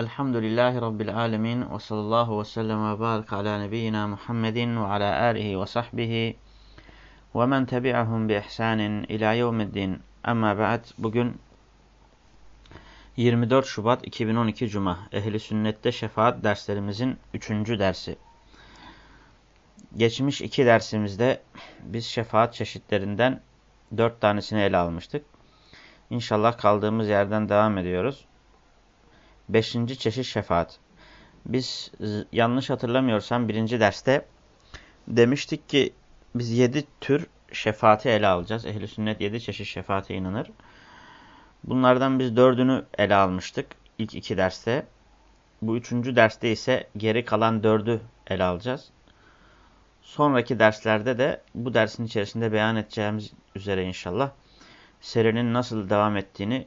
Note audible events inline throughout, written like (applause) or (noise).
Elhamdülillahi Rabbil alemin ve sallallahu ve sellem ve barik ala nebiyyina Muhammedin ve ala alihi ve sahbihi ve men tebi'ahum bi ihsanin ila yevmiddin. Amma ba'd bugün 24 Şubat 2012 Cuma Ehli Sünnet'te Şefaat derslerimizin 3. dersi. Geçmiş iki dersimizde biz şefaat çeşitlerinden 4 tanesini ele almıştık. İnşallah kaldığımız yerden devam ediyoruz. Beşinci çeşit şefaat. Biz yanlış hatırlamıyorsam birinci derste demiştik ki biz yedi tür şefaati ele alacağız. Ehl-i sünnet yedi çeşit şefaate inanır. Bunlardan biz dördünü ele almıştık ilk iki derste. Bu üçüncü derste ise geri kalan dördü ele alacağız. Sonraki derslerde de bu dersin içerisinde beyan edeceğimiz üzere inşallah serinin nasıl devam ettiğini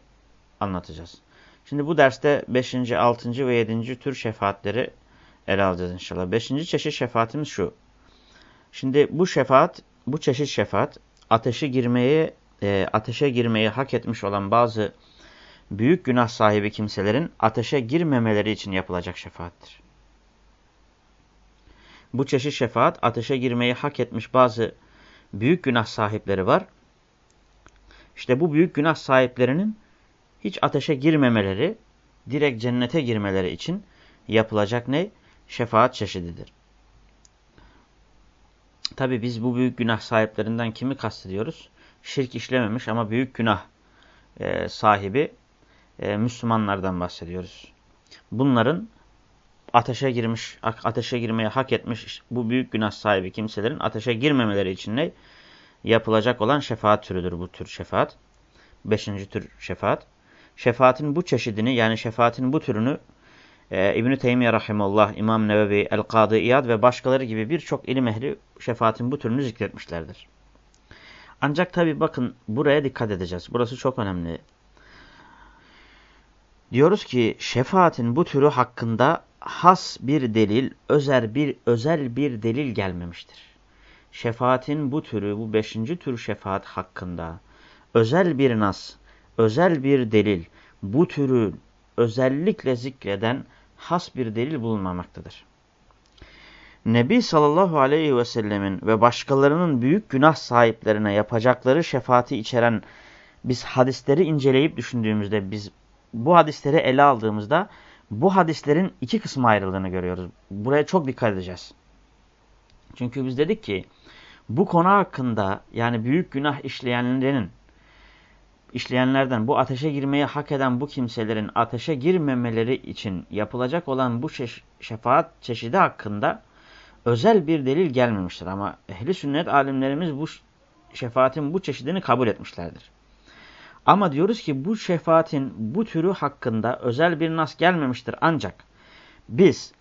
anlatacağız. Şimdi bu derste 5. 6. ve 7. tür şefaatleri ele alacağız inşallah. 5. çeşit şefaatimiz şu. Şimdi bu şefaat, bu çeşit şefaat ateşe girmeyi e, ateşe girmeyi hak etmiş olan bazı büyük günah sahibi kimselerin ateşe girmemeleri için yapılacak şefaattir. Bu çeşit şefaat ateşe girmeyi hak etmiş bazı büyük günah sahipleri var. İşte bu büyük günah sahiplerinin hiç ateşe girmemeleri, direkt cennete girmeleri için yapılacak ne? Şefaat çeşididir. Tabi biz bu büyük günah sahiplerinden kimi kastediyoruz? Şirk işlememiş ama büyük günah e, sahibi e, Müslümanlardan bahsediyoruz. Bunların ateşe girmiş, ateşe girmeye hak etmiş bu büyük günah sahibi kimselerin ateşe girmemeleri için ne? Yapılacak olan şefaat türüdür bu tür şefaat. Beşinci tür şefaat şefaatin bu çeşidini yani şefaatin bu türünü e, İbn-i Teymiye Rahimullah, İmam Nevevi, El-Kadı İyad ve başkaları gibi birçok ilim ehli şefaatin bu türünü zikretmişlerdir. Ancak tabi bakın buraya dikkat edeceğiz. Burası çok önemli. Diyoruz ki şefaatin bu türü hakkında has bir delil, özel bir özel bir delil gelmemiştir. Şefaatin bu türü, bu beşinci tür şefaat hakkında özel bir nas, özel bir delil bu türü özellikle zikreden has bir delil bulunmamaktadır. Nebi sallallahu aleyhi ve sellemin ve başkalarının büyük günah sahiplerine yapacakları şefaati içeren biz hadisleri inceleyip düşündüğümüzde, biz bu hadisleri ele aldığımızda bu hadislerin iki kısma ayrıldığını görüyoruz. Buraya çok dikkat edeceğiz. Çünkü biz dedik ki bu konu hakkında yani büyük günah işleyenlerin işleyenlerden bu ateşe girmeyi hak eden bu kimselerin ateşe girmemeleri için yapılacak olan bu şefaat çeşidi hakkında özel bir delil gelmemiştir. Ama ehli sünnet alimlerimiz bu şefaatin bu çeşidini kabul etmişlerdir. Ama diyoruz ki bu şefaatin bu türü hakkında özel bir nas gelmemiştir. Ancak biz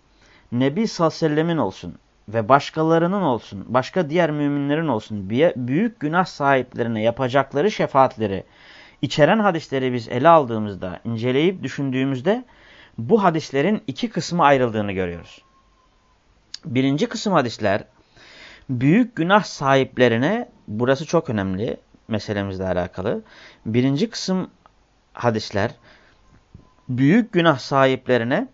Nebi sallallahu olsun ve başkalarının olsun, başka diğer müminlerin olsun büyük günah sahiplerine yapacakları şefaatleri içeren hadisleri biz ele aldığımızda, inceleyip düşündüğümüzde bu hadislerin iki kısmı ayrıldığını görüyoruz. Birinci kısım hadisler büyük günah sahiplerine, burası çok önemli meselemizle alakalı. Birinci kısım hadisler büyük günah sahiplerine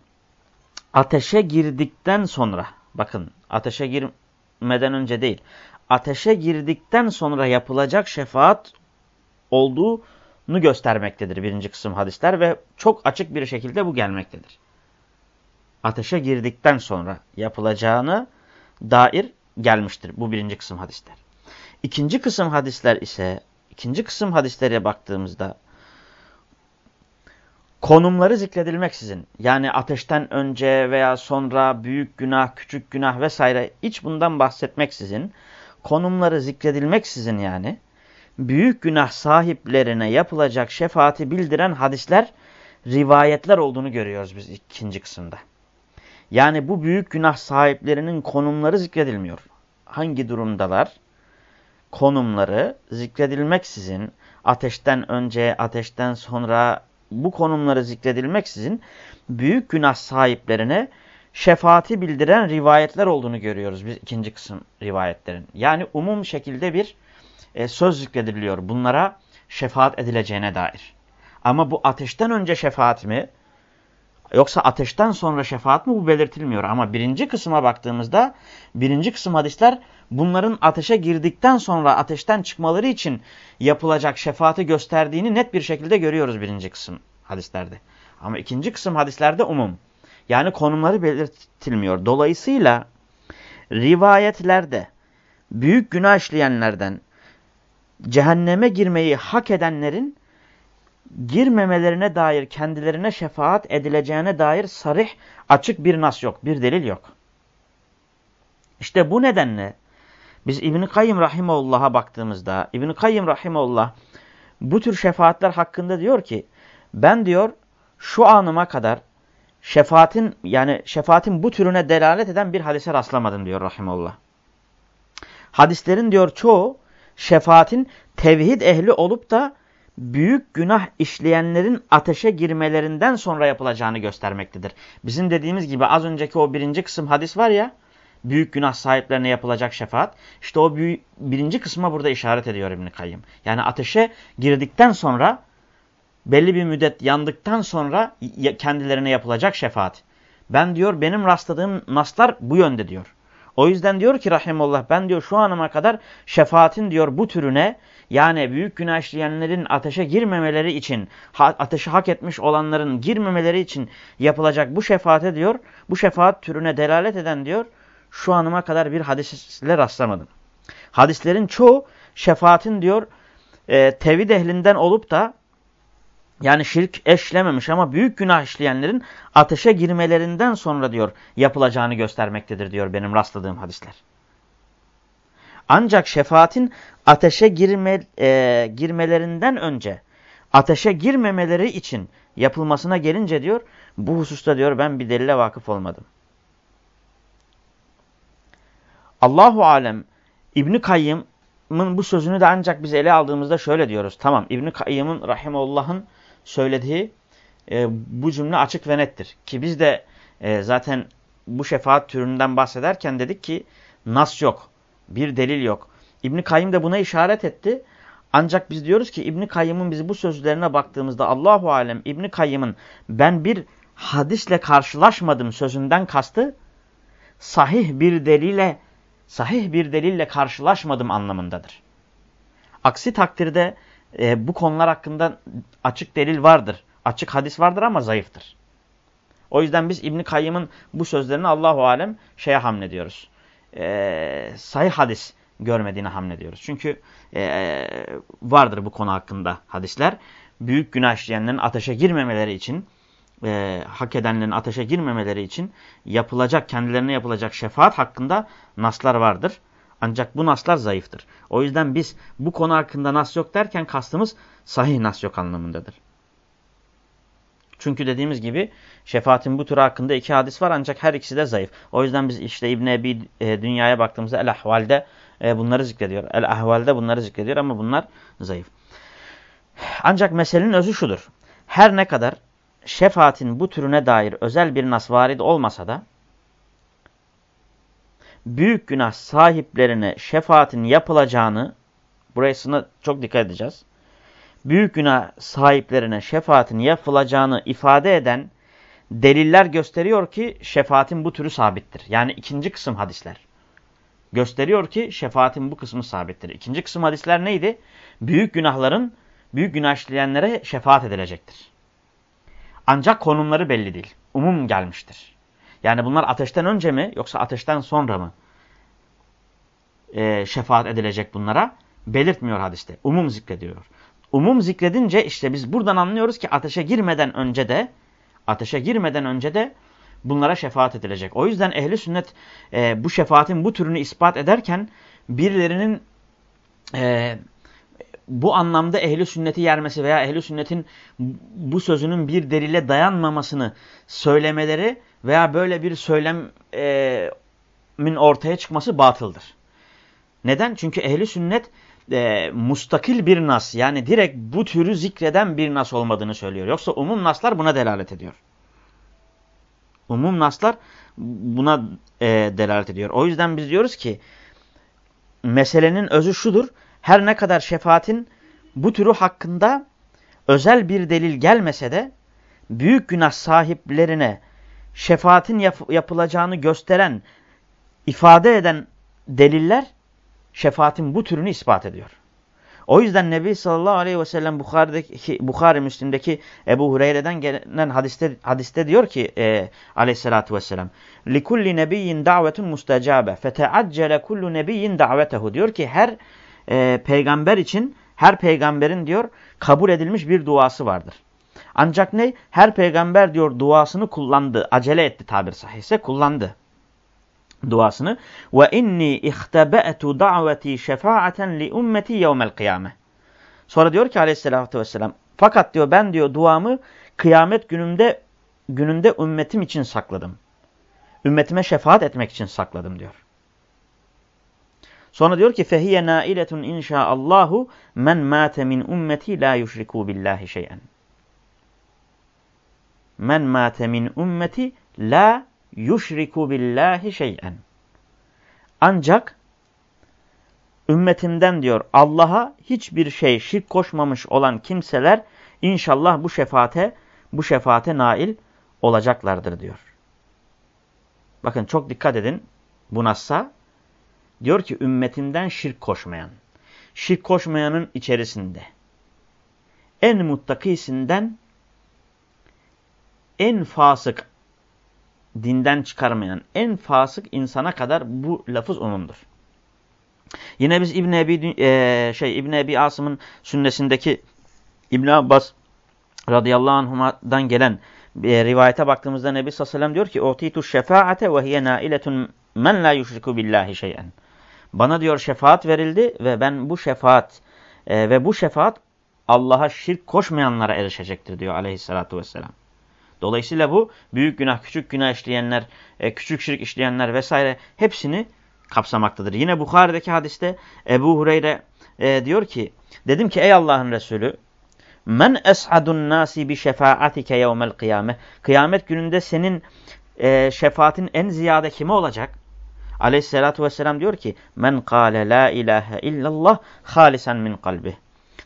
ateşe girdikten sonra, bakın ateşe girmeden önce değil, ateşe girdikten sonra yapılacak şefaat olduğu göstermektedir birinci kısım hadisler ve çok açık bir şekilde bu gelmektedir. Ateşe girdikten sonra yapılacağını dair gelmiştir bu birinci kısım hadisler. İkinci kısım hadisler ise ikinci kısım hadislere baktığımızda konumları zikredilmeksizin yani ateşten önce veya sonra büyük günah, küçük günah vesaire hiç bundan bahsetmeksizin konumları zikredilmeksizin yani büyük günah sahiplerine yapılacak şefaati bildiren hadisler, rivayetler olduğunu görüyoruz biz ikinci kısımda. Yani bu büyük günah sahiplerinin konumları zikredilmiyor. Hangi durumdalar? Konumları zikredilmeksizin, ateşten önce, ateşten sonra bu konumları zikredilmeksizin büyük günah sahiplerine şefaati bildiren rivayetler olduğunu görüyoruz biz ikinci kısım rivayetlerin. Yani umum şekilde bir e, söz zikrediliyor bunlara şefaat edileceğine dair. Ama bu ateşten önce şefaat mi? Yoksa ateşten sonra şefaat mi bu belirtilmiyor. Ama birinci kısma baktığımızda birinci kısım hadisler bunların ateşe girdikten sonra ateşten çıkmaları için yapılacak şefaati gösterdiğini net bir şekilde görüyoruz birinci kısım hadislerde. Ama ikinci kısım hadislerde umum. Yani konumları belirtilmiyor. Dolayısıyla rivayetlerde büyük günah işleyenlerden cehenneme girmeyi hak edenlerin girmemelerine dair kendilerine şefaat edileceğine dair sarih açık bir nas yok, bir delil yok. İşte bu nedenle biz İbn-i Kayyım Rahimullah'a baktığımızda İbn-i Kayyım Rahimullah bu tür şefaatler hakkında diyor ki ben diyor şu anıma kadar şefaatin yani şefaatin bu türüne delalet eden bir hadise rastlamadım diyor Rahimullah. Hadislerin diyor çoğu şefaatin tevhid ehli olup da büyük günah işleyenlerin ateşe girmelerinden sonra yapılacağını göstermektedir. Bizim dediğimiz gibi az önceki o birinci kısım hadis var ya, büyük günah sahiplerine yapılacak şefaat. İşte o birinci kısma burada işaret ediyor İbn-i Kayyım. Yani ateşe girdikten sonra, belli bir müddet yandıktan sonra kendilerine yapılacak şefaat. Ben diyor benim rastladığım naslar bu yönde diyor. O yüzden diyor ki rahimullah ben diyor şu anıma kadar şefaatin diyor bu türüne yani büyük günah işleyenlerin ateşe girmemeleri için ateşe hak etmiş olanların girmemeleri için yapılacak bu şefaate diyor bu şefaat türüne delalet eden diyor şu anıma kadar bir hadisle rastlamadım. Hadislerin çoğu şefaatin diyor e, tevhid ehlinden olup da yani şirk eşlememiş ama büyük günah işleyenlerin ateşe girmelerinden sonra diyor yapılacağını göstermektedir diyor benim rastladığım hadisler. Ancak şefaatin ateşe girme, e, girmelerinden önce ateşe girmemeleri için yapılmasına gelince diyor bu hususta diyor ben bir delile vakıf olmadım. Allahu alem İbn Kayyım'ın bu sözünü de ancak biz ele aldığımızda şöyle diyoruz. Tamam İbn Kayyım'ın rahimehullah'ın söylediği e, bu cümle açık ve nettir. Ki biz de e, zaten bu şefaat türünden bahsederken dedik ki nas yok. Bir delil yok. İbn Kayyım da buna işaret etti. Ancak biz diyoruz ki İbn Kayyım'ın biz bu sözlerine baktığımızda Allahu alem İbn Kayyım'ın ben bir hadisle karşılaşmadım sözünden kastı sahih bir delile sahih bir delille karşılaşmadım anlamındadır. Aksi takdirde e, bu konular hakkında açık delil vardır. Açık hadis vardır ama zayıftır. O yüzden biz İbn Kayyım'ın bu sözlerini Allahu alem şeye hamlediyoruz. E, sahih hadis görmediğine hamlediyoruz. Çünkü e, vardır bu konu hakkında hadisler. Büyük günah işleyenlerin ateşe girmemeleri için, e, hak edenlerin ateşe girmemeleri için yapılacak, kendilerine yapılacak şefaat hakkında naslar vardır. Ancak bu naslar zayıftır. O yüzden biz bu konu hakkında nas yok derken kastımız sahih nas yok anlamındadır. Çünkü dediğimiz gibi şefaatin bu türü hakkında iki hadis var ancak her ikisi de zayıf. O yüzden biz işte İbn Ebi e, dünyaya baktığımızda El Ahval'de e, bunları zikrediyor. El Ahval'de bunları zikrediyor ama bunlar zayıf. Ancak meselenin özü şudur. Her ne kadar şefaatin bu türüne dair özel bir nas varid olmasa da büyük günah sahiplerine şefaatin yapılacağını, burasına çok dikkat edeceğiz. Büyük günah sahiplerine şefaatin yapılacağını ifade eden deliller gösteriyor ki şefaatin bu türü sabittir. Yani ikinci kısım hadisler. Gösteriyor ki şefaatin bu kısmı sabittir. İkinci kısım hadisler neydi? Büyük günahların, büyük günah işleyenlere şefaat edilecektir. Ancak konumları belli değil. Umum gelmiştir. Yani bunlar ateşten önce mi yoksa ateşten sonra mı e, şefaat edilecek bunlara? Belirtmiyor hadiste. Umum zikrediyor. Umum zikredince işte biz buradan anlıyoruz ki ateşe girmeden önce de ateşe girmeden önce de bunlara şefaat edilecek. O yüzden ehli sünnet e, bu şefaatin bu türünü ispat ederken birilerinin e, bu anlamda ehli sünneti yermesi veya ehli sünnetin bu sözünün bir delile dayanmamasını söylemeleri veya böyle bir söylemin e, ortaya çıkması batıldır. Neden? Çünkü ehli sünnet e, mustakil bir nas yani direkt bu türü zikreden bir nas olmadığını söylüyor. Yoksa umum naslar buna delalet ediyor. Umum naslar buna e, delalet ediyor. O yüzden biz diyoruz ki meselenin özü şudur. Her ne kadar şefaatin bu türü hakkında özel bir delil gelmese de büyük günah sahiplerine şefaatin yap yapılacağını gösteren, ifade eden deliller şefaatin bu türünü ispat ediyor. O yüzden Nebi sallallahu aleyhi ve sellem Bukhari'deki, Bukhari Müslim'deki Ebu Hureyre'den gelen hadiste, hadiste diyor ki e, aleyhissalatü vesselam لِكُلِّ نَبِيِّنْ دَعْوَةٌ مُسْتَجَابَ فَتَعَجَّلَ كُلُّ نَبِيِّنْ دَعْوَتَهُ diyor ki her e, peygamber için her peygamberin diyor kabul edilmiş bir duası vardır. Ancak ne? Her peygamber diyor duasını kullandı. Acele etti tabir sahihse kullandı duasını. Ve inni ihtebe'tu da'veti şefaaten li ummeti yevmel kıyame. Sonra diyor ki aleyhissalatü vesselam fakat diyor ben diyor duamı kıyamet gününde gününde ümmetim için sakladım. Ümmetime şefaat etmek için sakladım diyor. Sonra diyor ki fehiye nailetun inşaallahu men mate min ummeti la yuşriku billahi şey'en. Men mate min ummeti la yuşriku billahi şey'en. Ancak ümmetimden diyor Allah'a hiçbir şey şirk koşmamış olan kimseler inşallah bu şefaate bu şefaate nail olacaklardır diyor. Bakın çok dikkat edin bu nassa. Diyor ki ümmetimden şirk koşmayan. Şirk koşmayanın içerisinde en muttakisinden en fasık dinden çıkarmayan en fasık insana kadar bu lafız onundur. Yine biz İbn Ebi e, şey İbn Ebi Asım'ın sünnesindeki İbn Abbas radıyallahu anhuma'dan gelen e, rivayete baktığımızda Nebi sallallahu aleyhi ve diyor ki "Utitu şefaate ve hiye nailetun men la yushriku billahi şey'en." Bana diyor şefaat verildi ve ben bu şefaat e, ve bu şefaat Allah'a şirk koşmayanlara erişecektir diyor aleyhissalatu vesselam. Dolayısıyla bu büyük günah, küçük günah işleyenler, e, küçük şirk işleyenler vesaire hepsini kapsamaktadır. Yine Bukhari'deki hadiste Ebu Hureyre e, diyor ki, dedim ki ey Allah'ın Resulü, Men es'adun nasi bi şefaatike yevmel kıyame. Kıyamet gününde senin e, şefaatin en ziyade kime olacak? Aleyhissalatu vesselam diyor ki, Men kâle la ilahe illallah halisen min kalbi.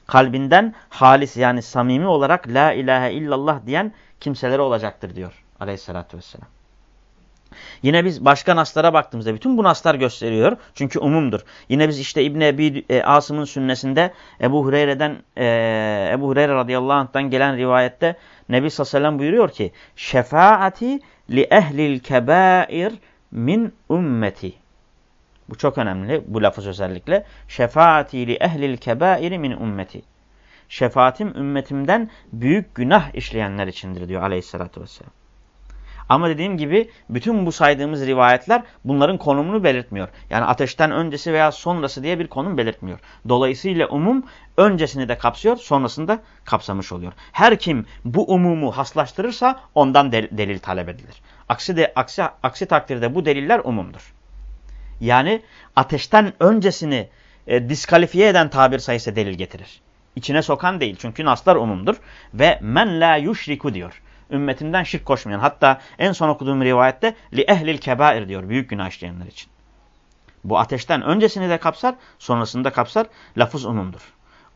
Kalbinden halis yani samimi olarak la ilahe illallah diyen kimselere olacaktır diyor aleyhissalatü vesselam. Yine biz başka naslara baktığımızda bütün bu naslar gösteriyor. Çünkü umumdur. Yine biz işte İbn Ebi e, Asım'ın sünnesinde Ebu Hureyre'den e, Ebu Hureyre radıyallahu anh'tan gelen rivayette Nebi sallallahu aleyhi ve buyuruyor ki şefaati li ehlil kebair min ümmeti. Bu çok önemli bu lafız özellikle. Şefaati li ehlil kebair min ümmeti şefaatim ümmetimden büyük günah işleyenler içindir diyor aleyhissalatü vesselam. Ama dediğim gibi bütün bu saydığımız rivayetler bunların konumunu belirtmiyor. Yani ateşten öncesi veya sonrası diye bir konum belirtmiyor. Dolayısıyla umum öncesini de kapsıyor, sonrasını da kapsamış oluyor. Her kim bu umumu haslaştırırsa ondan del delil talep edilir. Aksi, de, aksi, aksi takdirde bu deliller umumdur. Yani ateşten öncesini e, diskalifiye eden tabir sayısı delil getirir içine sokan değil. Çünkü naslar umumdur. Ve men la yuşriku diyor. Ümmetinden şirk koşmayan. Hatta en son okuduğum rivayette li ehlil kebair diyor. Büyük günah işleyenler için. Bu ateşten öncesini de kapsar, sonrasını da kapsar. Lafız umumdur.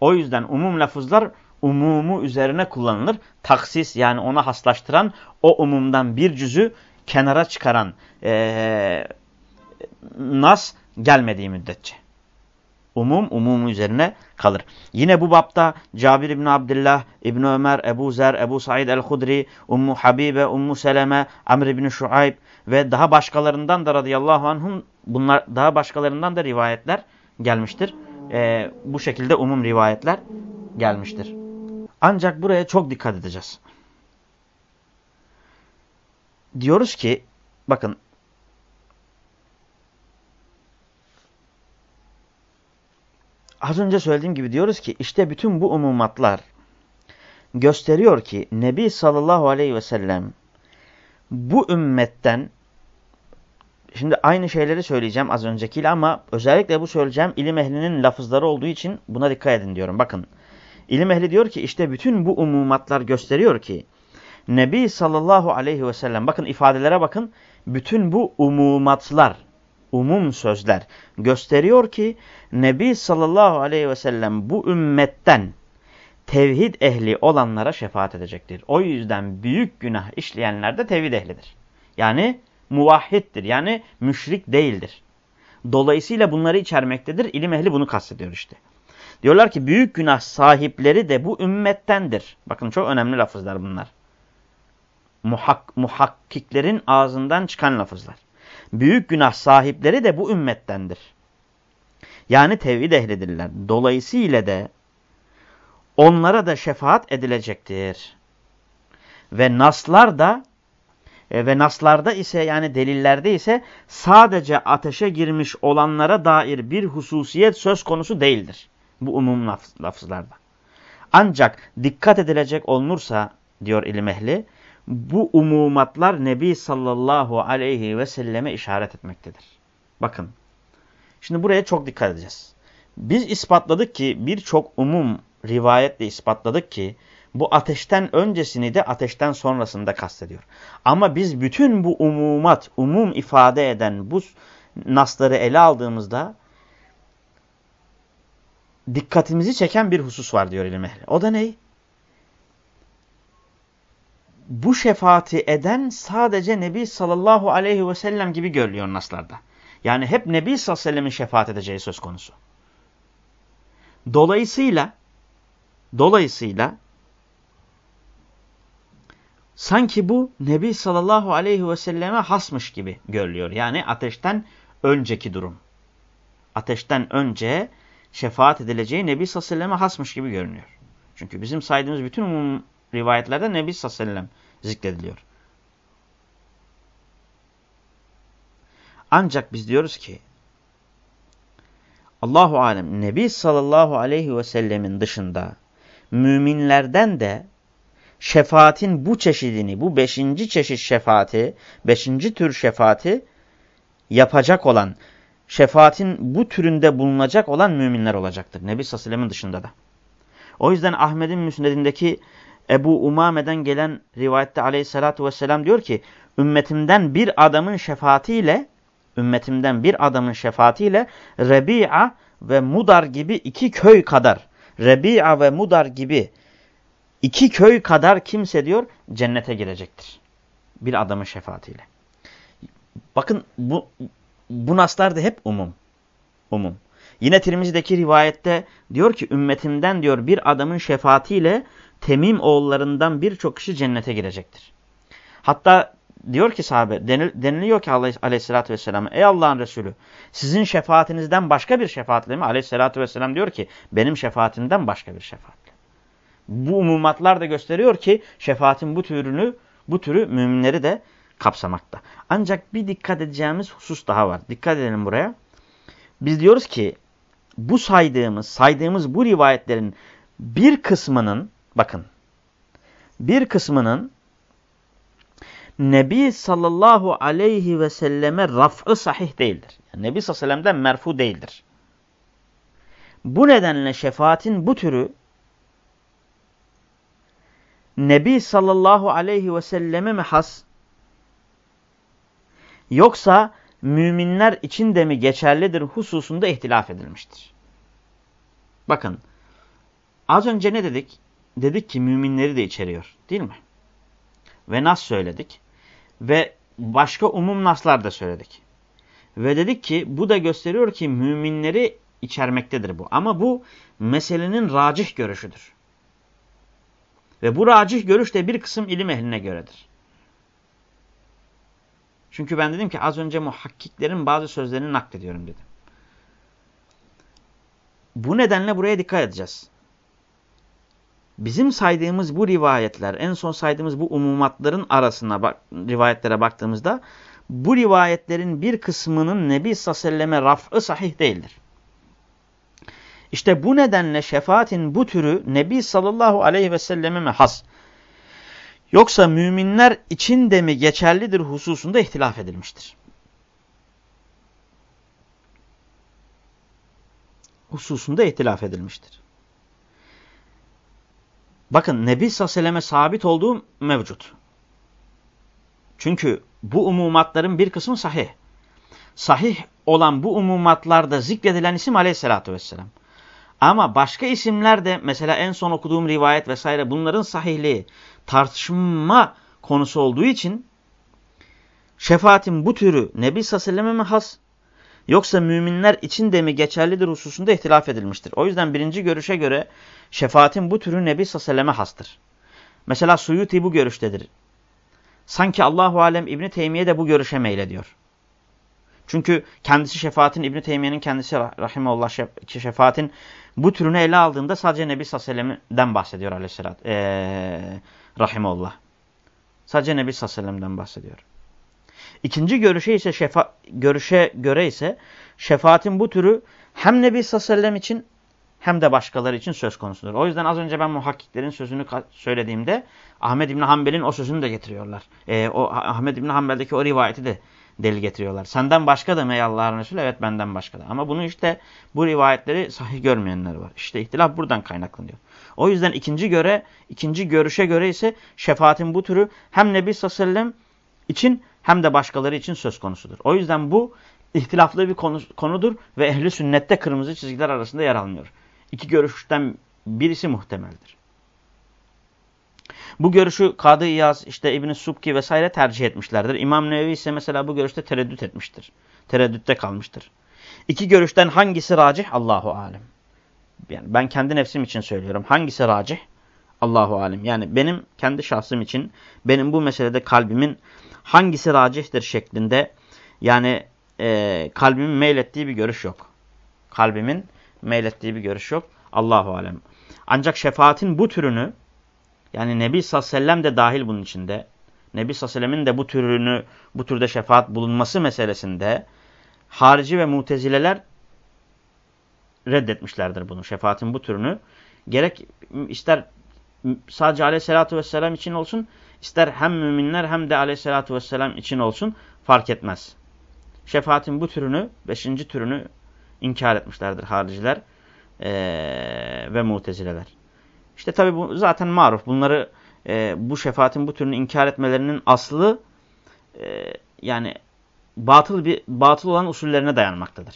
O yüzden umum lafızlar umumu üzerine kullanılır. Taksis yani ona haslaştıran o umumdan bir cüzü kenara çıkaran ee, nas gelmediği müddetçe. Umum, umum üzerine kalır. Yine bu bapta Cabir İbni Abdullah, İbni Ömer, Ebu Zer, Ebu Said el-Hudri, Ummu Habibe, Ummu Seleme, Amr İbni Şuayb ve daha başkalarından da radıyallahu anhum bunlar daha başkalarından da rivayetler gelmiştir. Ee, bu şekilde umum rivayetler gelmiştir. Ancak buraya çok dikkat edeceğiz. Diyoruz ki bakın az önce söylediğim gibi diyoruz ki işte bütün bu umumatlar gösteriyor ki Nebi sallallahu aleyhi ve sellem bu ümmetten şimdi aynı şeyleri söyleyeceğim az öncekiyle ama özellikle bu söyleyeceğim ilim ehlinin lafızları olduğu için buna dikkat edin diyorum. Bakın ilim ehli diyor ki işte bütün bu umumatlar gösteriyor ki Nebi sallallahu aleyhi ve sellem bakın ifadelere bakın bütün bu umumatlar umum sözler gösteriyor ki Nebi sallallahu aleyhi ve sellem bu ümmetten tevhid ehli olanlara şefaat edecektir. O yüzden büyük günah işleyenler de tevhid ehlidir. Yani muvahhiddir. Yani müşrik değildir. Dolayısıyla bunları içermektedir. İlim ehli bunu kastediyor işte. Diyorlar ki büyük günah sahipleri de bu ümmettendir. Bakın çok önemli lafızlar bunlar. Muhak, muhakkiklerin ağzından çıkan lafızlar. Büyük günah sahipleri de bu ümmettendir. Yani tevhid ehlidirler. Dolayısıyla de onlara da şefaat edilecektir. Ve naslar da e, ve naslarda ise yani delillerde ise sadece ateşe girmiş olanlara dair bir hususiyet söz konusu değildir. Bu umum laf, lafızlarda. Ancak dikkat edilecek olunursa diyor ilim ehli bu umumatlar Nebi sallallahu aleyhi ve selleme işaret etmektedir. Bakın şimdi buraya çok dikkat edeceğiz. Biz ispatladık ki birçok umum rivayetle ispatladık ki bu ateşten öncesini de ateşten sonrasını da kastediyor. Ama biz bütün bu umumat, umum ifade eden bu nasları ele aldığımızda dikkatimizi çeken bir husus var diyor ilim ehli. O da ne? Bu şefaati eden sadece Nebi sallallahu aleyhi ve sellem gibi görülüyor naslarda. Yani hep Nebi sallallahu aleyhi ve sellemin şefaat edeceği söz konusu. Dolayısıyla dolayısıyla sanki bu Nebi sallallahu aleyhi ve selleme hasmış gibi görülüyor. Yani ateşten önceki durum. Ateşten önce şefaat edileceği Nebi sallallahu aleyhi ve selleme hasmış gibi görünüyor. Çünkü bizim saydığımız bütün rivayetlerde Nebi sallallahu aleyhi ve sellem zikrediliyor. Ancak biz diyoruz ki Allahu alem Nebi sallallahu aleyhi ve sellemin dışında müminlerden de şefaatin bu çeşidini, bu beşinci çeşit şefaati, beşinci tür şefaati yapacak olan, şefaatin bu türünde bulunacak olan müminler olacaktır. Nebi Sallallahu dışında da. O yüzden Ahmet'in müsnedindeki Ebu Umame'den gelen rivayette aleyhissalatü vesselam diyor ki, ümmetimden bir adamın şefaatiyle, ümmetimden bir adamın şefaatiyle Rebi'a ve Mudar gibi iki köy kadar, Rebi'a ve Mudar gibi iki köy kadar kimse diyor cennete girecektir. Bir adamın şefaatiyle. Bakın bu, bu naslar da hep umum. Umum. Yine Tirmizi'deki rivayette diyor ki ümmetimden diyor bir adamın şefaatiyle Temim oğullarından birçok kişi cennete girecektir. Hatta diyor ki sahabe deniliyor ki aleyhissalatü vesselam ey Allah'ın Resulü sizin şefaatinizden başka bir şefaatle mi? Aleyhissalatü vesselam diyor ki benim şefaatimden başka bir şefaatle. Bu umumatlar da gösteriyor ki şefaatin bu türünü bu türü müminleri de kapsamakta. Ancak bir dikkat edeceğimiz husus daha var. Dikkat edelim buraya. Biz diyoruz ki bu saydığımız saydığımız bu rivayetlerin bir kısmının bakın bir kısmının Nebi sallallahu aleyhi ve selleme raf'ı sahih değildir. Yani Nebi sallallahu aleyhi ve sellem'den merfu değildir. Bu nedenle şefaatin bu türü Nebi sallallahu aleyhi ve selleme mi has? Yoksa müminler için de mi geçerlidir hususunda ihtilaf edilmiştir. Bakın az önce ne dedik? Dedik ki müminleri de içeriyor değil mi? Ve nas söyledik. Ve başka umum naslar da söyledik. Ve dedik ki bu da gösteriyor ki müminleri içermektedir bu. Ama bu meselenin racih görüşüdür. Ve bu racih görüş de bir kısım ilim ehline göredir. Çünkü ben dedim ki az önce muhakkiklerin bazı sözlerini naklediyorum dedim. Bu nedenle buraya dikkat edeceğiz. Bizim saydığımız bu rivayetler, en son saydığımız bu umumatların arasına bak, rivayetlere baktığımızda bu rivayetlerin bir kısmının Nebi sallallahu aleyhi ve selleme raf'ı sahih değildir. İşte bu nedenle şefaatin bu türü Nebi sallallahu aleyhi ve selleme has? Yoksa müminler için de mi geçerlidir hususunda ihtilaf edilmiştir. Hususunda ihtilaf edilmiştir. Bakın Nebi sallallahu sabit olduğu mevcut. Çünkü bu umumatların bir kısmı sahih. Sahih olan bu umumatlarda zikredilen isim aleyhissalatü vesselam. Ama başka isimler de mesela en son okuduğum rivayet vesaire bunların sahihliği tartışma konusu olduğu için şefaatin bu türü Nebi Sallallahu mi has yoksa müminler için de mi geçerlidir hususunda ihtilaf edilmiştir. O yüzden birinci görüşe göre şefaatin bu türü Nebi Sallallahu hastır. Mesela Suyuti bu görüştedir. Sanki Allahu Alem İbni Teymiye de bu görüşe meylediyor. Çünkü kendisi şefaatin İbni Teymiye'nin kendisi rahimeullah şefaatin bu türünü ele aldığında sadece Nebi Sallallahu bahsediyor aleyhissalatü ee, rahimeullah. Sadece Nebi Sallallahu bahsediyor. İkinci görüşe ise şefa, görüşe göre ise şefaatin bu türü hem Nebi Sallallahu için hem de başkaları için söz konusudur. O yüzden az önce ben muhakkiklerin sözünü söylediğimde Ahmed İbni Hanbel'in o sözünü de getiriyorlar. Ee, o Ahmed İbni Hanbel'deki o rivayeti de delil getiriyorlar. Senden başka da mı ey Allah'ın Resulü? Evet benden başka da. Ama bunu işte bu rivayetleri sahih görmeyenler var. İşte ihtilaf buradan kaynaklanıyor. O yüzden ikinci göre, ikinci görüşe göre ise şefaatin bu türü hem Nebi sallallahu aleyhi için hem de başkaları için söz konusudur. O yüzden bu ihtilaflı bir konu, konudur ve ehli sünnette kırmızı çizgiler arasında yer almıyor. İki görüşten birisi muhtemeldir. Bu görüşü Kadı İyaz, işte İbn-i Subki vesaire tercih etmişlerdir. İmam Nevevi ise mesela bu görüşte tereddüt etmiştir. Tereddütte kalmıştır. İki görüşten hangisi racih? Allahu alem. Yani ben kendi nefsim için söylüyorum. Hangisi racih? Allahu alem. Yani benim kendi şahsım için benim bu meselede kalbimin hangisi racihtir şeklinde yani e, kalbimin meylettiği bir görüş yok. Kalbimin meylettiği bir görüş yok. Allahu alem. Ancak şefaatin bu türünü yani Nebi sallallahu aleyhi ve sellem de dahil bunun içinde. Nebi sallallahu aleyhi ve sellemin de bu türünü bu türde şefaat bulunması meselesinde harici ve mutezileler reddetmişlerdir bunu. Şefaatin bu türünü. Gerek ister sadece aleyhissalatü vesselam için olsun, ister hem müminler hem de aleyhissalatü vesselam için olsun fark etmez. Şefaatin bu türünü, beşinci türünü inkar etmişlerdir hariciler ee, ve mutezileler. İşte tabi bu zaten maruf. Bunları e, bu şefaatin bu türünü inkar etmelerinin aslı e, yani batıl bir batıl olan usullerine dayanmaktadır.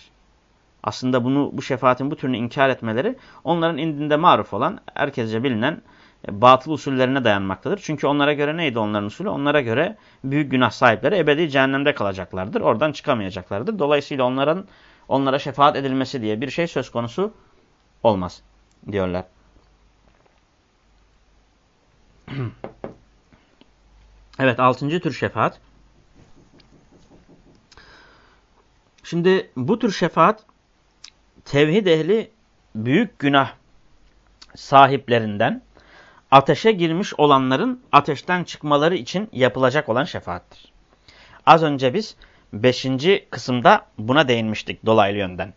Aslında bunu bu şefaatin bu türünü inkar etmeleri onların indinde maruf olan herkesce bilinen batıl usullerine dayanmaktadır. Çünkü onlara göre neydi onların usulü? Onlara göre büyük günah sahipleri ebedi cehennemde kalacaklardır. Oradan çıkamayacaklardır. Dolayısıyla onların onlara şefaat edilmesi diye bir şey söz konusu olmaz diyorlar. (clears throat) evet altıncı tür şefaat. Şimdi bu tür şefaat tevhid ehli büyük günah sahiplerinden ateşe girmiş olanların ateşten çıkmaları için yapılacak olan şefaattir. Az önce biz beşinci kısımda buna değinmiştik dolaylı yönden.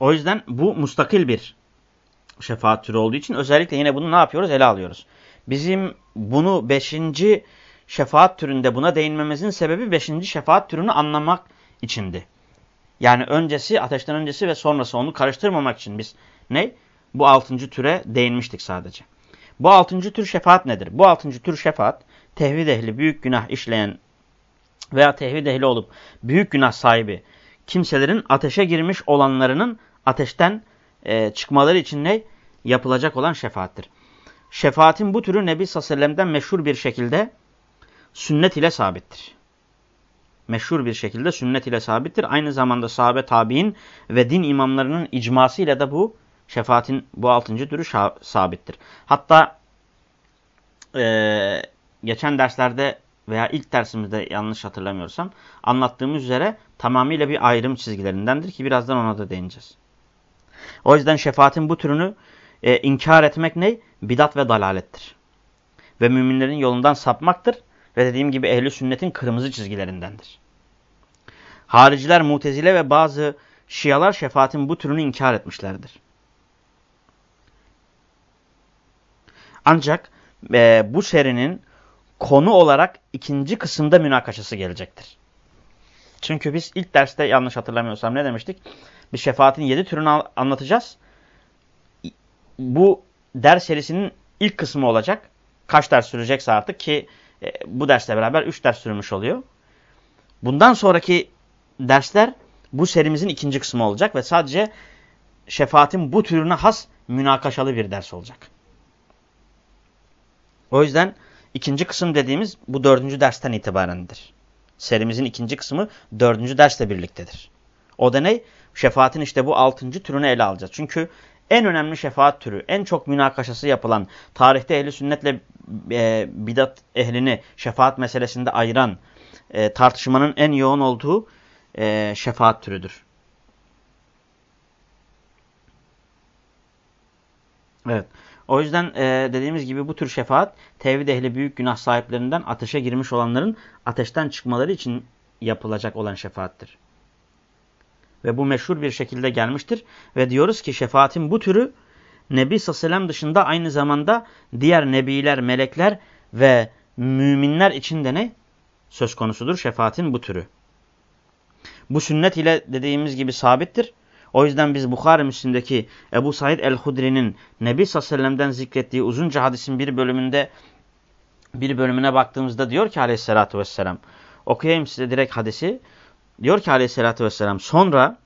O yüzden bu mustakil bir şefaat türü olduğu için özellikle yine bunu ne yapıyoruz? Ele alıyoruz. Bizim bunu beşinci şefaat türünde buna değinmemizin sebebi beşinci şefaat türünü anlamak içindi. Yani öncesi, ateşten öncesi ve sonrası onu karıştırmamak için biz ne? Bu altıncı türe değinmiştik sadece. Bu altıncı tür şefaat nedir? Bu altıncı tür şefaat tevhid ehli büyük günah işleyen veya tevhid ehli olup büyük günah sahibi kimselerin ateşe girmiş olanlarının ateşten e, çıkmaları için ne? Yapılacak olan şefaattir. Şefaatin bu türü Nebi Sallallahu meşhur bir şekilde sünnet ile sabittir. Meşhur bir şekilde sünnet ile sabittir. Aynı zamanda sahabe tabi'in ve din imamlarının icması ile de bu şefaatin bu altıncı türü sabittir. Hatta e, geçen derslerde veya ilk dersimizde yanlış hatırlamıyorsam anlattığımız üzere tamamıyla bir ayrım çizgilerindendir ki birazdan ona da değineceğiz. O yüzden şefaatin bu türünü e, inkar etmek ne? Bidat ve dalalettir. Ve müminlerin yolundan sapmaktır. Ve dediğim gibi ehli sünnetin kırmızı çizgilerindendir. Hariciler, mutezile ve bazı şialar şefaatin bu türünü inkar etmişlerdir. Ancak e, bu serinin konu olarak ikinci kısımda münakaşası gelecektir. Çünkü biz ilk derste yanlış hatırlamıyorsam ne demiştik? Bir şefaatin yedi türünü anlatacağız. Bu ders serisinin ilk kısmı olacak. Kaç ders sürecekse artık ki e, bu dersle beraber üç ders sürmüş oluyor. Bundan sonraki dersler bu serimizin ikinci kısmı olacak ve sadece şefaatin bu türüne has münakaşalı bir ders olacak. O yüzden ikinci kısım dediğimiz bu dördüncü dersten itibarendir. Serimizin ikinci kısmı dördüncü dersle birliktedir. O da ne? Şefaatin işte bu altıncı türünü ele alacağız. Çünkü en önemli şefaat türü, en çok münakaşası yapılan, tarihte ehli sünnetle e, bidat ehlini şefaat meselesinde ayıran e, tartışmanın en yoğun olduğu e, şefaat türüdür. Evet. O yüzden e, dediğimiz gibi bu tür şefaat tevhid ehli büyük günah sahiplerinden ateşe girmiş olanların ateşten çıkmaları için yapılacak olan şefaattir. Ve bu meşhur bir şekilde gelmiştir. Ve diyoruz ki şefaatin bu türü Nebi Sallallahu dışında aynı zamanda diğer nebiler, melekler ve müminler için de ne? Söz konusudur şefaatin bu türü. Bu sünnet ile dediğimiz gibi sabittir. O yüzden biz Bukhari Müslim'deki Ebu Said el-Hudri'nin Nebi Sallallahu zikrettiği uzunca hadisin bir bölümünde bir bölümüne baktığımızda diyor ki aleyhissalatü vesselam okuyayım size direkt hadisi. Diyor ki aleyhissalatü vesselam sonra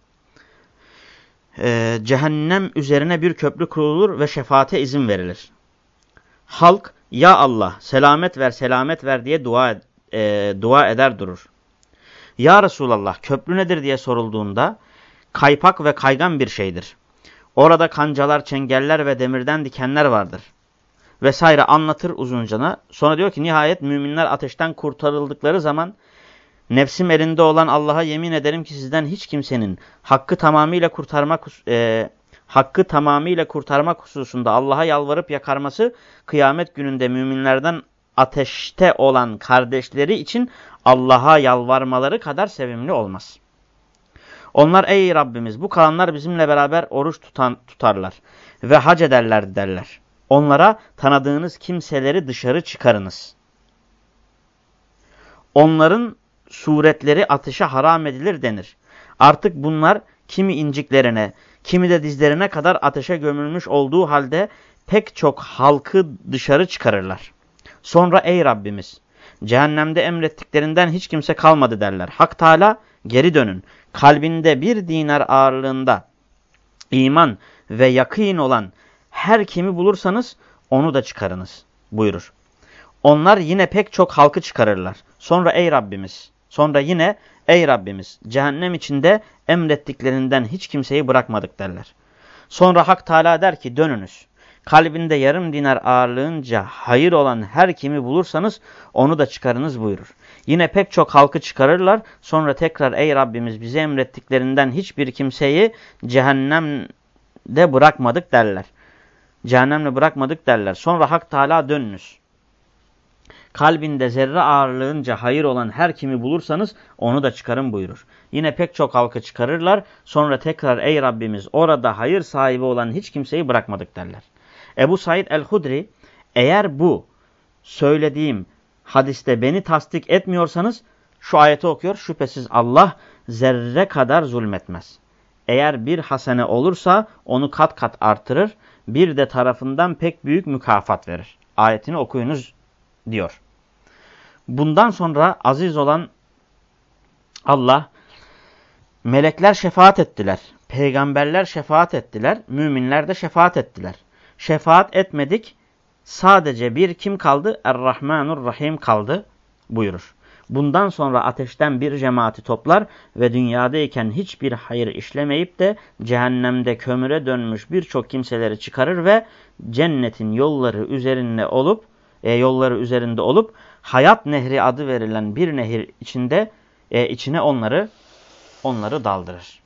e, cehennem üzerine bir köprü kurulur ve şefaate izin verilir. Halk ya Allah selamet ver selamet ver diye dua, e, dua eder durur. Ya Resulallah köprü nedir diye sorulduğunda kaypak ve kaygan bir şeydir. Orada kancalar, çengeller ve demirden dikenler vardır. Vesaire anlatır uzuncana. Sonra diyor ki nihayet müminler ateşten kurtarıldıkları zaman nefsim elinde olan Allah'a yemin ederim ki sizden hiç kimsenin hakkı tamamıyla kurtarmak e, hakkı tamamıyla kurtarmak hususunda Allah'a yalvarıp yakarması kıyamet gününde müminlerden ateşte olan kardeşleri için Allah'a yalvarmaları kadar sevimli olmaz. Onlar ey Rabbimiz bu kalanlar bizimle beraber oruç tutan, tutarlar ve hac ederler derler. Onlara tanıdığınız kimseleri dışarı çıkarınız. Onların suretleri ateşe haram edilir denir. Artık bunlar kimi inciklerine, kimi de dizlerine kadar ateşe gömülmüş olduğu halde pek çok halkı dışarı çıkarırlar. Sonra ey Rabbimiz cehennemde emrettiklerinden hiç kimse kalmadı derler. Hak Teala geri dönün. Kalbinde bir dinar ağırlığında iman ve yakın olan her kimi bulursanız onu da çıkarınız buyurur. Onlar yine pek çok halkı çıkarırlar. Sonra ey Rabbimiz, sonra yine ey Rabbimiz cehennem içinde emrettiklerinden hiç kimseyi bırakmadık derler. Sonra Hak Teala der ki dönünüz kalbinde yarım dinar ağırlığınca hayır olan her kimi bulursanız onu da çıkarınız buyurur. Yine pek çok halkı çıkarırlar. Sonra tekrar ey Rabbimiz bize emrettiklerinden hiçbir kimseyi cehennemde bırakmadık derler. Cehennemle bırakmadık derler. Sonra Hak Teala dönünüz. Kalbinde zerre ağırlığınca hayır olan her kimi bulursanız onu da çıkarın buyurur. Yine pek çok halkı çıkarırlar. Sonra tekrar ey Rabbimiz orada hayır sahibi olan hiç kimseyi bırakmadık derler. Ebu Said el-Hudri eğer bu söylediğim hadiste beni tasdik etmiyorsanız şu ayeti okuyor. Şüphesiz Allah zerre kadar zulmetmez. Eğer bir hasene olursa onu kat kat artırır. Bir de tarafından pek büyük mükafat verir. Ayetini okuyunuz diyor. Bundan sonra aziz olan Allah melekler şefaat ettiler. Peygamberler şefaat ettiler. Müminler de şefaat ettiler şefaat etmedik. Sadece bir kim kaldı? Er-Rahmanur Rahim kaldı buyurur. Bundan sonra ateşten bir cemaati toplar ve dünyadayken hiçbir hayır işlemeyip de cehennemde kömüre dönmüş birçok kimseleri çıkarır ve cennetin yolları üzerinde olup e, yolları üzerinde olup hayat nehri adı verilen bir nehir içinde e, içine onları onları daldırır.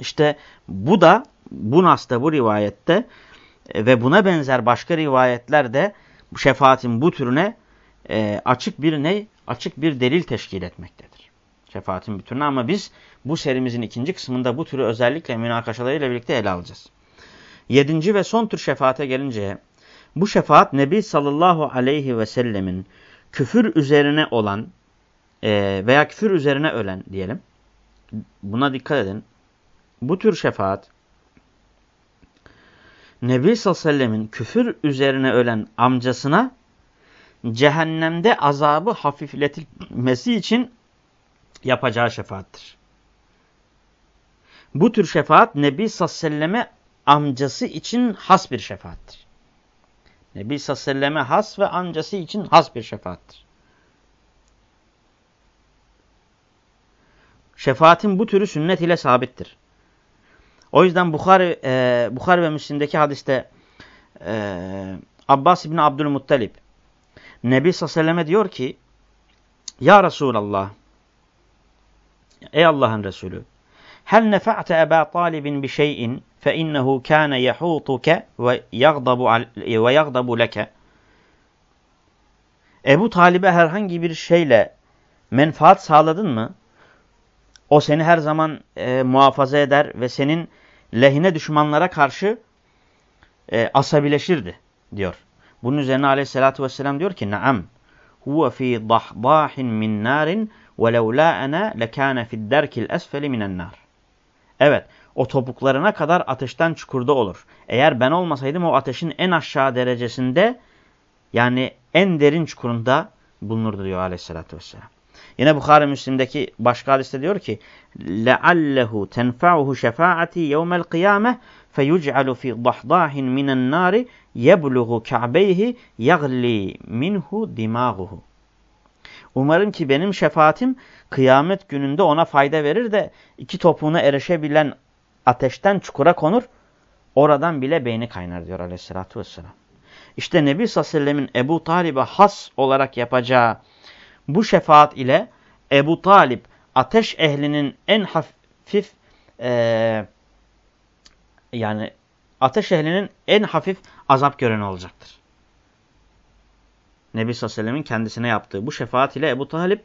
İşte bu da bu nasta bu rivayette ve buna benzer başka rivayetler de şefaatin bu türüne e, açık bir ne? Açık bir delil teşkil etmektedir. Şefaatin bir türüne ama biz bu serimizin ikinci kısmında bu türü özellikle münakaşalarıyla birlikte ele alacağız. Yedinci ve son tür şefaate gelince bu şefaat Nebi sallallahu aleyhi ve sellemin küfür üzerine olan e, veya küfür üzerine ölen diyelim. Buna dikkat edin. Bu tür şefaat Nebi sallallahu aleyhi ve sellemin küfür üzerine ölen amcasına cehennemde azabı hafifletilmesi için yapacağı şefaattir. Bu tür şefaat Nebi sallallahu amcası için has bir şefaattir. Nebi sallallahu has ve amcası için has bir şefaattir. Şefaatin bu türü sünnet ile sabittir. O yüzden Bukhari, e, Bukhari ve Müslim'deki hadiste e, Abbas İbni Abdülmuttalip Nebi sallallahu diyor ki Ya Resulallah Ey Allah'ın Resulü Hel nefa'te Eba Talibin bi şeyin fe innehu ve yagdabu ve yagdabu leke Ebu Talib'e herhangi bir şeyle menfaat sağladın mı? O seni her zaman e, muhafaza eder ve senin lehine düşmanlara karşı e, asabileşirdi diyor. Bunun üzerine aleyhissalatü vesselam diyor ki Naam huve fi dahdahin min narin ve levla ana lekâne fid derkil esfeli minen nar. Evet o topuklarına kadar ateşten çukurda olur. Eğer ben olmasaydım o ateşin en aşağı derecesinde yani en derin çukurunda bulunurdu diyor aleyhissalatü vesselam. Yine Bukhari Müslim'deki başka hadiste diyor ki لَعَلَّهُ تَنْفَعُهُ شَفَاعَتِي يَوْمَ الْقِيَامَةِ فَيُجْعَلُ فِي ضَحْضَاهٍ مِنَ النَّارِ يَبْلُغُ كَعْبَيْهِ يَغْلِي مِنْهُ دِمَاغُهُ Umarım ki benim şefaatim kıyamet gününde ona fayda verir de iki topuğuna erişebilen ateşten çukura konur. Oradan bile beyni kaynar diyor aleyhissalatü vesselam. İşte Nebi sallallahu aleyhi ve sellemin Ebu Talib'e has olarak yapacağı bu şefaat ile Ebu Talip ateş ehlinin en hafif e, yani ateş ehlinin en hafif azap göreni olacaktır. Nebi sallallahu aleyhi ve sellemin kendisine yaptığı bu şefaat ile Ebu Talip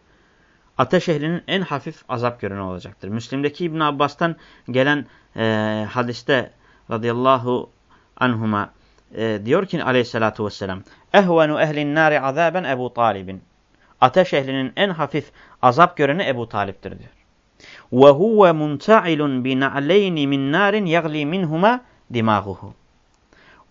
ateş ehlinin en hafif azap göreni olacaktır. Müslim'deki İbn Abbas'tan gelen e, hadiste radıyallahu anhuma e, diyor ki aleyhissalatu vesselam ehvenu ehlin nari azaben Ebu Talibin ateş ehlinin en hafif azap göreni Ebu Talip'tir diyor. وَهُوَ مُنْتَعِلٌ بِنَعْلَيْنِ مِنْ نَارٍ يَغْلِي مِنْهُمَا دِمَاغُهُ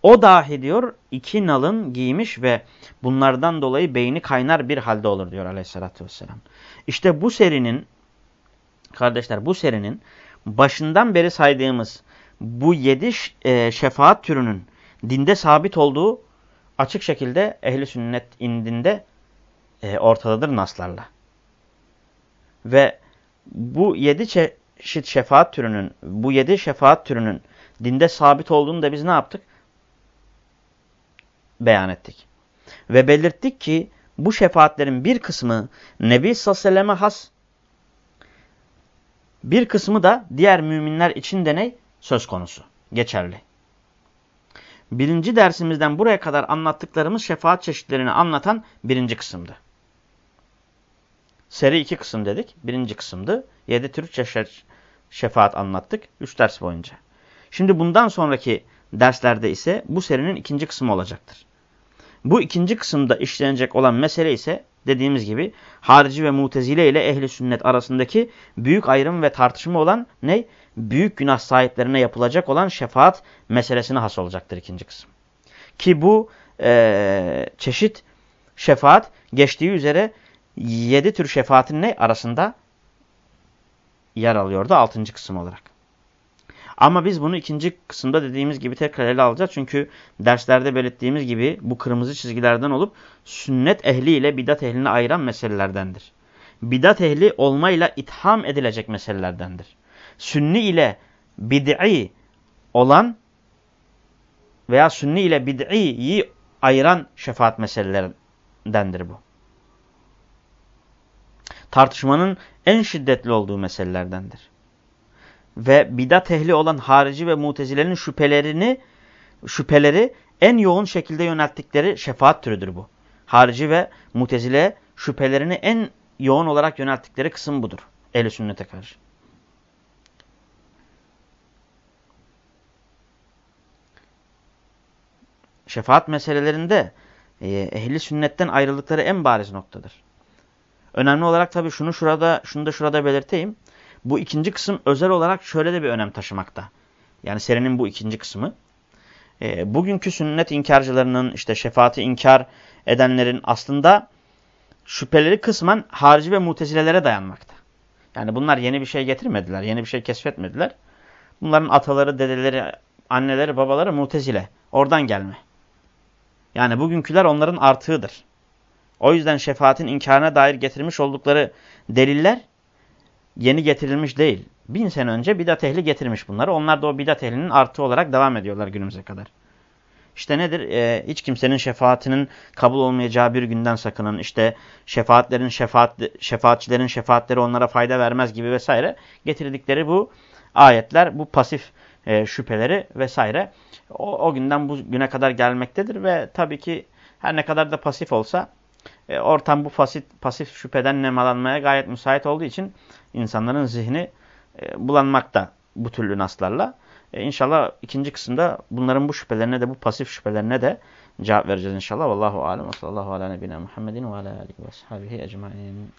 O dahi diyor iki nalın giymiş ve bunlardan dolayı beyni kaynar bir halde olur diyor aleyhissalatü vesselam. İşte bu serinin kardeşler bu serinin başından beri saydığımız bu yedi e, şefaat türünün dinde sabit olduğu açık şekilde ehli sünnet indinde e, ortadadır naslarla. Ve bu yedi çeşit şefaat türünün, bu yedi şefaat türünün dinde sabit olduğunu da biz ne yaptık? Beyan ettik. Ve belirttik ki bu şefaatlerin bir kısmı Nebi sallallahu has, bir kısmı da diğer müminler için de ne? Söz konusu. Geçerli. Birinci dersimizden buraya kadar anlattıklarımız şefaat çeşitlerini anlatan birinci kısımdı. Seri iki kısım dedik. Birinci kısımdı. Yedi tür çeşit şefaat anlattık. Üç ders boyunca. Şimdi bundan sonraki derslerde ise bu serinin ikinci kısmı olacaktır. Bu ikinci kısımda işlenecek olan mesele ise dediğimiz gibi harici ve mutezile ile ehli sünnet arasındaki büyük ayrım ve tartışma olan ne? Büyük günah sahiplerine yapılacak olan şefaat meselesine has olacaktır ikinci kısım. Ki bu e, çeşit şefaat geçtiği üzere yedi tür şefaatin ne? Arasında yer alıyordu altıncı kısım olarak. Ama biz bunu ikinci kısımda dediğimiz gibi tekrar ele alacağız. Çünkü derslerde belirttiğimiz gibi bu kırmızı çizgilerden olup sünnet ehli ile bidat ehlini ayıran meselelerdendir. Bidat ehli olmayla itham edilecek meselelerdendir. Sünni ile bid'i olan veya sünni ile bid'iyi ayıran şefaat meselelerindendir bu tartışmanın en şiddetli olduğu meselelerdendir. Ve bidat ehli olan harici ve mutezilerin şüphelerini şüpheleri en yoğun şekilde yönelttikleri şefaat türüdür bu. Harici ve mutezile şüphelerini en yoğun olarak yönelttikleri kısım budur. Ehl-i sünnete karşı. Şefaat meselelerinde e, ehli sünnetten ayrıldıkları en bariz noktadır. Önemli olarak tabii şunu şurada, şunu da şurada belirteyim. Bu ikinci kısım özel olarak şöyle de bir önem taşımakta. Yani serinin bu ikinci kısmı. E, bugünkü sünnet inkarcılarının işte şefaati inkar edenlerin aslında şüpheleri kısmen harici ve mutezilelere dayanmakta. Yani bunlar yeni bir şey getirmediler, yeni bir şey keşfetmediler. Bunların ataları, dedeleri, anneleri, babaları mutezile. Oradan gelme. Yani bugünküler onların artığıdır. O yüzden şefaatin inkarına dair getirmiş oldukları deliller yeni getirilmiş değil. Bin sene önce bidat ehli getirmiş bunları. Onlar da o bidat ehlinin artı olarak devam ediyorlar günümüze kadar. İşte nedir? Ee, hiç kimsenin şefaatinin kabul olmayacağı bir günden sakının. İşte şefaatlerin şefaat, şefaatçilerin şefaatleri onlara fayda vermez gibi vesaire getirdikleri bu ayetler, bu pasif e, şüpheleri vesaire o, o günden bu güne kadar gelmektedir ve tabii ki her ne kadar da pasif olsa e, ortam bu pasif, pasif şüpheden nemalanmaya gayet müsait olduğu için insanların zihni e, bulanmakta bu türlü naslarla. E, inşallah ikinci kısımda bunların bu şüphelerine de bu pasif şüphelerine de cevap vereceğiz inşallah. Vallahu alem ve sallallahu ala nebine Muhammedin ve ala alihi ve sahabihi ecmain.